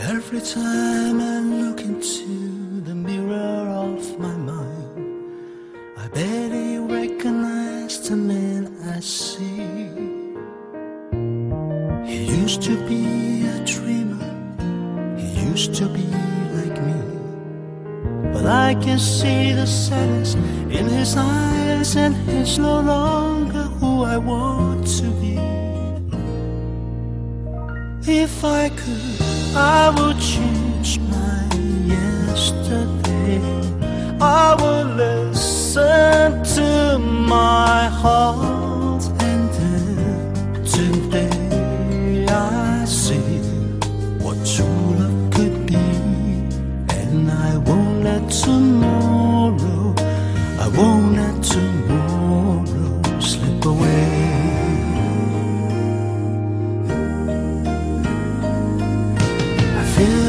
Every time I look into the mirror of my mind, I barely recognize the man I see. He used to be a dreamer, he used to be like me. But I can see the sadness in his eyes, and he's no longer who I want to be. If I could, I would change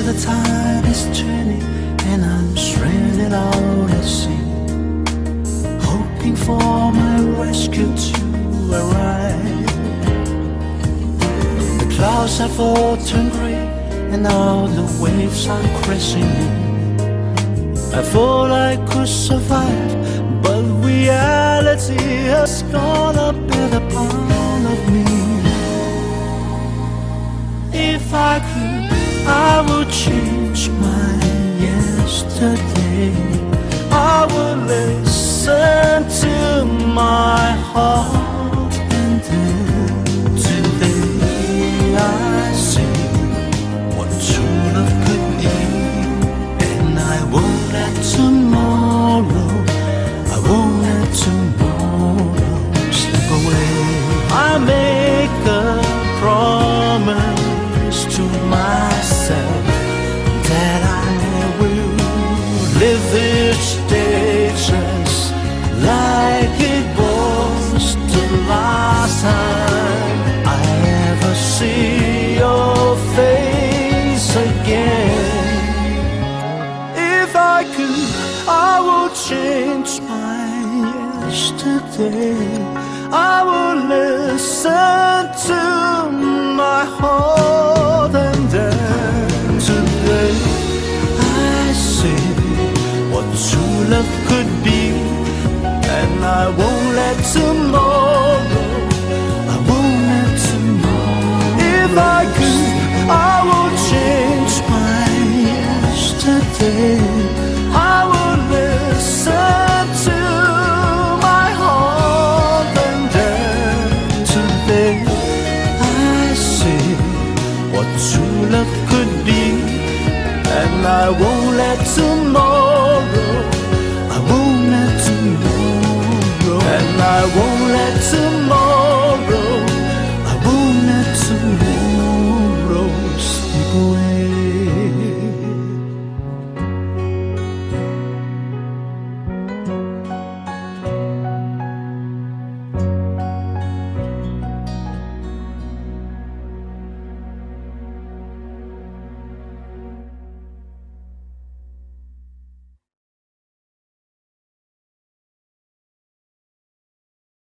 the tide is turning and I'm stranded out at sea, hoping for my rescue to arrive. The clouds have all turned gray and now the waves are crashing in. I thought I could survive, but reality has gone a better part of me. If I could, I would change my yesterday. I will listen to my heart, and then today I see what true love could be. And I won't let tomorrow, I won't let tomorrow slip away. I make a promise to myself like it was the last time I ever see your face again. If I could, I would change my yesterday. I would listen to true love could be, and I won't let tomorrow. I won't let tomorrow. If I could, I would change my yesterday. I would listen to my heart, and then today I see what true love could be, and I won't let tomorrow.